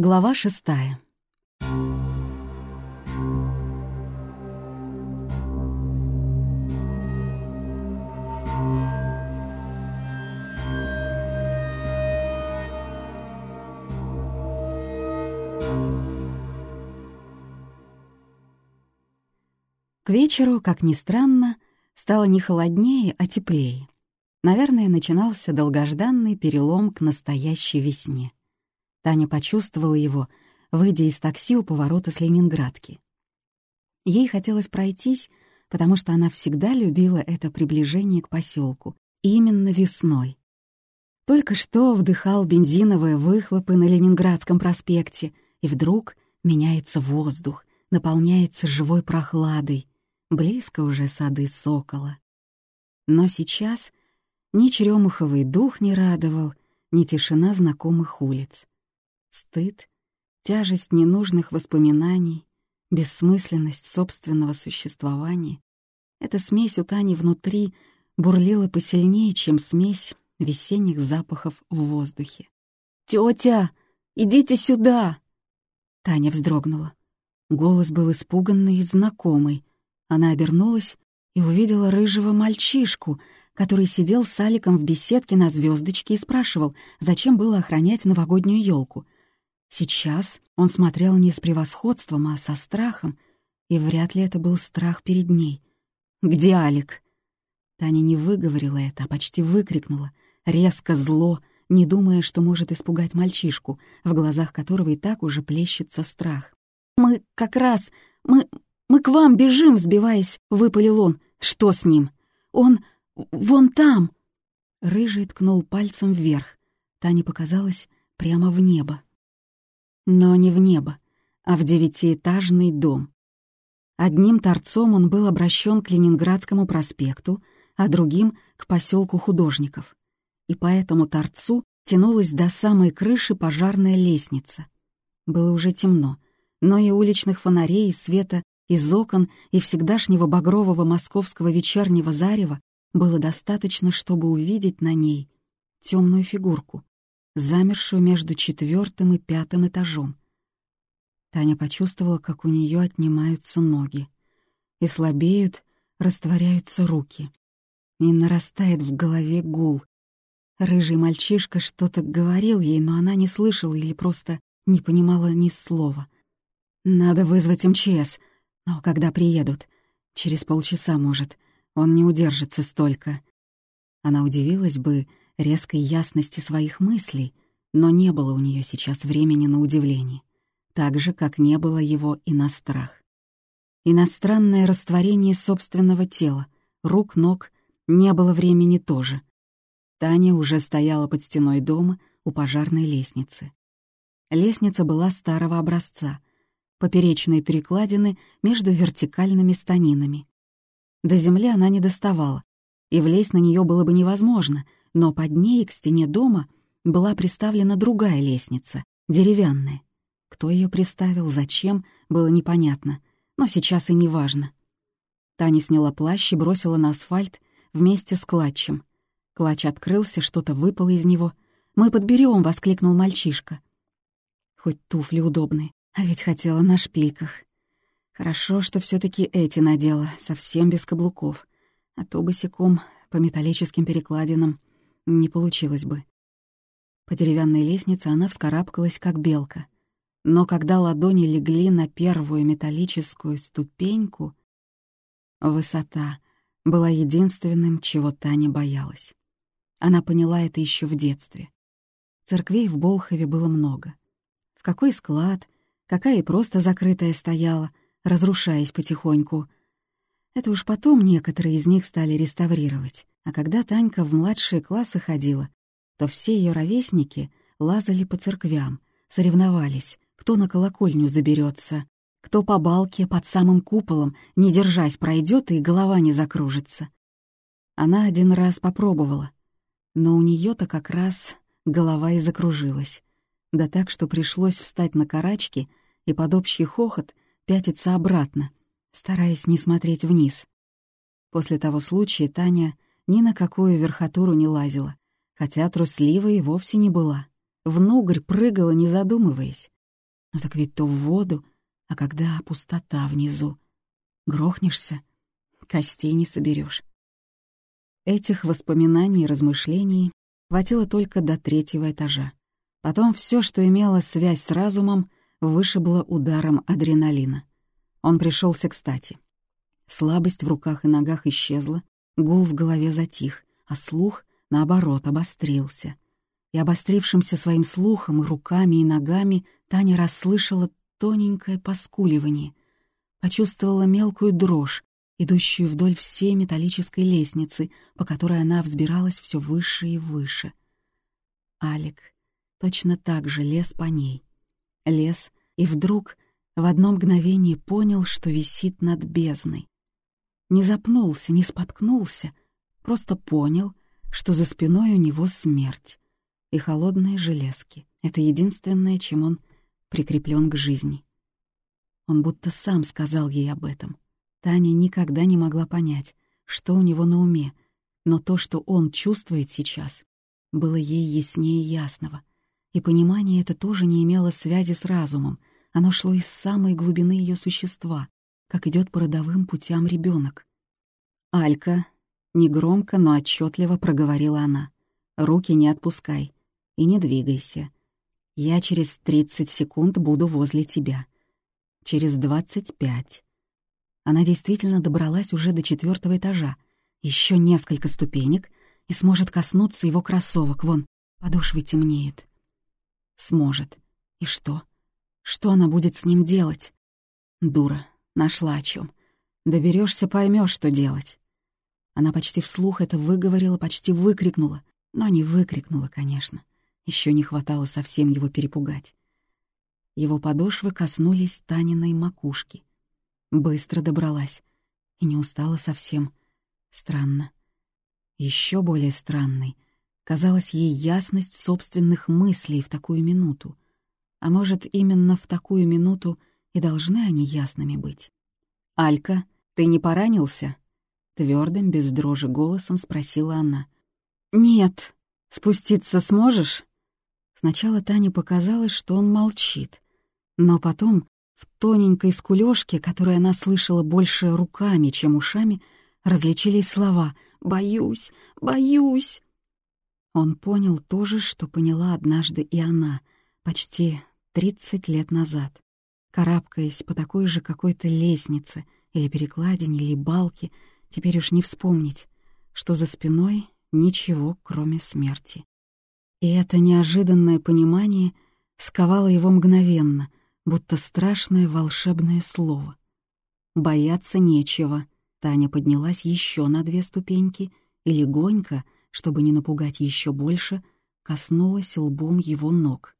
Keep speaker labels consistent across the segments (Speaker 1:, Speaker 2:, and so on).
Speaker 1: Глава шестая. К вечеру, как ни странно, стало не холоднее, а теплее. Наверное, начинался долгожданный перелом к настоящей весне. Таня почувствовала его, выйдя из такси у поворота с Ленинградки. Ей хотелось пройтись, потому что она всегда любила это приближение к поселку, именно весной. Только что вдыхал бензиновые выхлопы на Ленинградском проспекте, и вдруг меняется воздух, наполняется живой прохладой, близко уже сады сокола. Но сейчас ни черемуховый дух не радовал, ни тишина знакомых улиц. Стыд, тяжесть ненужных воспоминаний, бессмысленность собственного существования — эта смесь у Тани внутри бурлила посильнее, чем смесь весенних запахов в воздухе. «Тётя, идите сюда!» Таня вздрогнула. Голос был испуганный и знакомый. Она обернулась и увидела рыжего мальчишку, который сидел с Аликом в беседке на звездочке и спрашивал, зачем было охранять новогоднюю елку — Сейчас он смотрел не с превосходством, а со страхом, и вряд ли это был страх перед ней. «Где Алик?» Таня не выговорила это, а почти выкрикнула, резко, зло, не думая, что может испугать мальчишку, в глазах которого и так уже плещется страх. «Мы как раз... Мы... Мы к вам бежим!» — сбиваясь, выпалил он. «Что с ним?» «Он... вон там!» Рыжий ткнул пальцем вверх. Тане показалось прямо в небо. Но не в небо, а в девятиэтажный дом. Одним торцом он был обращен к Ленинградскому проспекту, а другим — к поселку художников. И по этому торцу тянулась до самой крыши пожарная лестница. Было уже темно, но и уличных фонарей, и света из окон, и всегдашнего багрового московского вечернего зарева было достаточно, чтобы увидеть на ней темную фигурку, замершую между четвертым и пятым этажом. Таня почувствовала, как у нее отнимаются ноги, и слабеют, растворяются руки. И нарастает в голове гул. Рыжий мальчишка что-то говорил ей, но она не слышала или просто не понимала ни слова. «Надо вызвать МЧС, но когда приедут? Через полчаса, может. Он не удержится столько». Она удивилась бы, резкой ясности своих мыслей, но не было у нее сейчас времени на удивление, так же, как не было его и на страх. Иностранное растворение собственного тела, рук, ног, не было времени тоже. Таня уже стояла под стеной дома у пожарной лестницы. Лестница была старого образца, поперечные перекладины между вертикальными станинами. До земли она не доставала, и влезть на нее было бы невозможно — но под ней к стене дома была приставлена другая лестница, деревянная. Кто ее приставил, зачем, было непонятно, но сейчас и не важно. Таня сняла плащ и бросила на асфальт вместе с клатчем. Клатч открылся, что-то выпало из него. «Мы подберем, воскликнул мальчишка. Хоть туфли удобные, а ведь хотела на шпильках. Хорошо, что все таки эти надела, совсем без каблуков, а то босиком по металлическим перекладинам не получилось бы. По деревянной лестнице она вскарабкалась, как белка. Но когда ладони легли на первую металлическую ступеньку, высота была единственным, чего Таня боялась. Она поняла это еще в детстве. Церквей в Болхове было много. В какой склад, какая и просто закрытая стояла, разрушаясь потихоньку. Это уж потом некоторые из них стали реставрировать. А когда Танька в младшие классы ходила, то все ее ровесники лазали по церквям, соревновались, кто на колокольню заберется, кто по балке под самым куполом, не держась, пройдет и голова не закружится. Она один раз попробовала, но у нее то как раз голова и закружилась. Да так, что пришлось встать на карачки и под общий хохот пятиться обратно, стараясь не смотреть вниз. После того случая Таня ни на какую верхотуру не лазила, хотя трусливой и вовсе не была. В нугрь прыгала, не задумываясь. Ну так ведь то в воду, а когда пустота внизу. Грохнешься, костей не соберешь. Этих воспоминаний и размышлений хватило только до третьего этажа. Потом все, что имело связь с разумом, вышибло ударом адреналина. Он пришелся кстати. Слабость в руках и ногах исчезла, гул в голове затих, а слух, наоборот, обострился. И обострившимся своим слухом и руками, и ногами Таня расслышала тоненькое поскуливание, почувствовала мелкую дрожь, идущую вдоль всей металлической лестницы, по которой она взбиралась все выше и выше. Алик точно так же лез по ней. Лез и вдруг в одно мгновение понял, что висит над бездной. Не запнулся, не споткнулся, просто понял, что за спиной у него смерть и холодные железки. Это единственное, чем он прикреплен к жизни. Он будто сам сказал ей об этом. Таня никогда не могла понять, что у него на уме, но то, что он чувствует сейчас, было ей яснее ясного. И понимание это тоже не имело связи с разумом, оно шло из самой глубины ее существа, как идет по родовым путям ребенок. «Алька», — негромко, но отчетливо проговорила она, — «руки не отпускай и не двигайся. Я через 30 секунд буду возле тебя. Через 25. Она действительно добралась уже до четвертого этажа. Еще несколько ступенек и сможет коснуться его кроссовок. Вон, подошвы темнеют. Сможет. И что? Что она будет с ним делать? Дура. Нашла о чем. Доберешься, поймешь, что делать. Она почти вслух это выговорила, почти выкрикнула. Но не выкрикнула, конечно. Еще не хватало совсем его перепугать. Его подошвы коснулись Таниной макушки. Быстро добралась. И не устала совсем. Странно. Еще более странной казалась ей ясность собственных мыслей в такую минуту. А может, именно в такую минуту и должны они ясными быть. «Алька, ты не поранился?» Твердым, без дрожи голосом спросила она. «Нет. Спуститься сможешь?» Сначала Тане показалось, что он молчит, но потом в тоненькой скулёжке, которую она слышала больше руками, чем ушами, различились слова «Боюсь! Боюсь!». Он понял то же, что поняла однажды и она, почти тридцать лет назад, карабкаясь по такой же какой-то лестнице или перекладине, или балке, теперь уж не вспомнить, что за спиной ничего, кроме смерти. И это неожиданное понимание сковало его мгновенно, будто страшное волшебное слово. Бояться нечего. Таня поднялась еще на две ступеньки и легонько, чтобы не напугать еще больше, коснулась лбом его ног.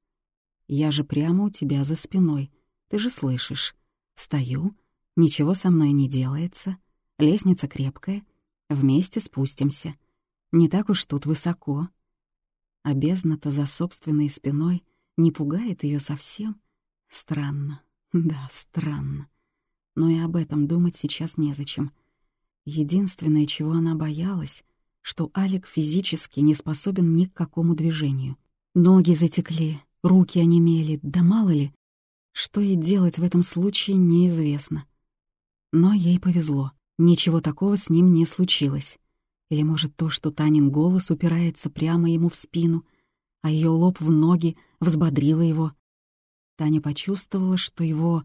Speaker 1: «Я же прямо у тебя за спиной, ты же слышишь. Стою, ничего со мной не делается, лестница крепкая, вместе спустимся. Не так уж тут высоко, а бездна-то за собственной спиной не пугает ее совсем. Странно, да, странно. Но и об этом думать сейчас незачем. Единственное, чего она боялась, что Алик физически не способен ни к какому движению. Ноги затекли, руки онемели, да мало ли. Что ей делать в этом случае, неизвестно. Но ей повезло, ничего такого с ним не случилось. Или, может, то, что Танин голос упирается прямо ему в спину, а ее лоб в ноги взбодрило его. Таня почувствовала, что его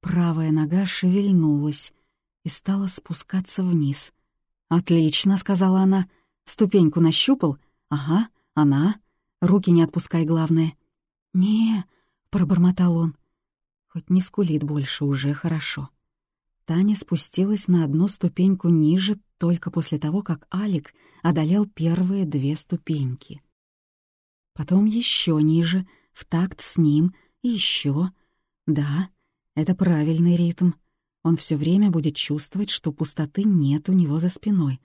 Speaker 1: правая нога шевельнулась и стала спускаться вниз. «Отлично», — сказала она. «Ступеньку нащупал? Ага, она. Руки не отпускай, главное». «Не», — пробормотал он. Хоть не скулит больше, уже хорошо. Таня спустилась на одну ступеньку ниже только после того, как Алик одолел первые две ступеньки. Потом еще ниже, в такт с ним, и еще. Да, это правильный ритм. Он все время будет чувствовать, что пустоты нет у него за спиной.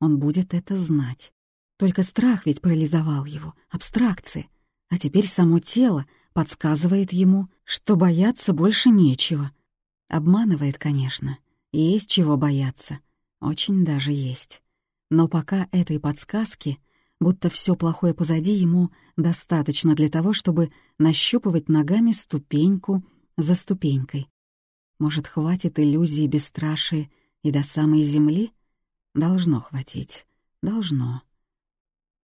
Speaker 1: Он будет это знать. Только страх ведь парализовал его, абстракции. А теперь само тело подсказывает ему, что бояться больше нечего — Обманывает, конечно. Есть чего бояться. Очень даже есть. Но пока этой подсказки будто все плохое позади ему достаточно для того, чтобы нащупывать ногами ступеньку за ступенькой. Может, хватит иллюзии бесстрашия и до самой земли? Должно хватить. Должно.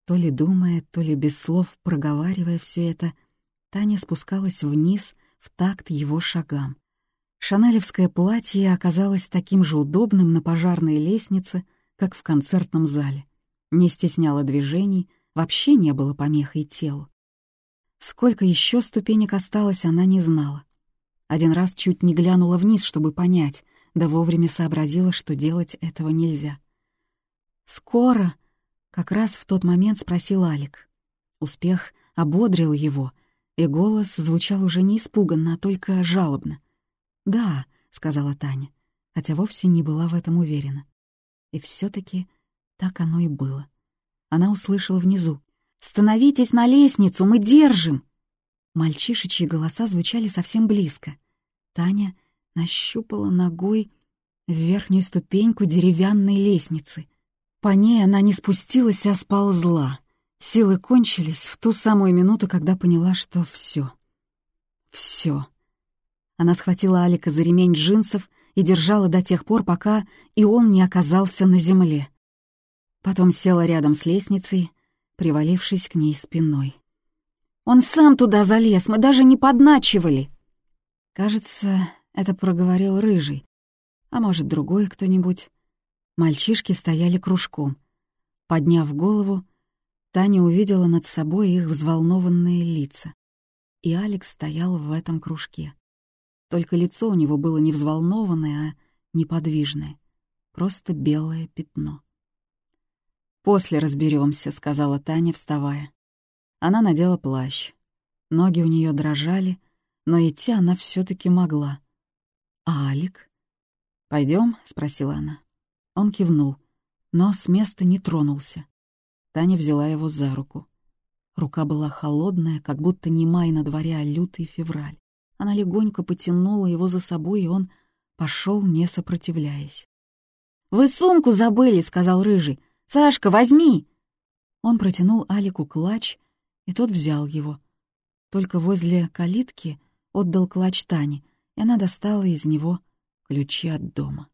Speaker 1: То ли думая, то ли без слов проговаривая все это, Таня спускалась вниз в такт его шагам. Шанелевское платье оказалось таким же удобным на пожарной лестнице, как в концертном зале. Не стесняло движений, вообще не было помехой телу. Сколько еще ступенек осталось, она не знала. Один раз чуть не глянула вниз, чтобы понять, да вовремя сообразила, что делать этого нельзя. «Скоро?» — как раз в тот момент спросил Алик. Успех ободрил его, и голос звучал уже не испуганно, а только жалобно. «Да», — сказала Таня, хотя вовсе не была в этом уверена. И все таки так оно и было. Она услышала внизу. «Становитесь на лестницу, мы держим!» Мальчишечьи голоса звучали совсем близко. Таня нащупала ногой верхнюю ступеньку деревянной лестницы. По ней она не спустилась, а сползла. Силы кончились в ту самую минуту, когда поняла, что все, все. Она схватила Алика за ремень джинсов и держала до тех пор, пока и он не оказался на земле. Потом села рядом с лестницей, привалившись к ней спиной. «Он сам туда залез, мы даже не подначивали!» Кажется, это проговорил Рыжий, а может, другой кто-нибудь. Мальчишки стояли кружком. Подняв голову, Таня увидела над собой их взволнованные лица. И Алекс стоял в этом кружке. Только лицо у него было не взволнованное, а неподвижное. Просто белое пятно. «После разберемся, сказала Таня, вставая. Она надела плащ. Ноги у нее дрожали, но идти она все таки могла. «А Алик?» Пойдем? спросила она. Он кивнул, но с места не тронулся. Таня взяла его за руку. Рука была холодная, как будто не май на дворе, а лютый февраль. Она легонько потянула его за собой, и он пошел, не сопротивляясь. «Вы сумку забыли», — сказал Рыжий. «Сашка, возьми!» Он протянул Алику клатч, и тот взял его. Только возле калитки отдал клатч Тане, и она достала из него ключи от дома.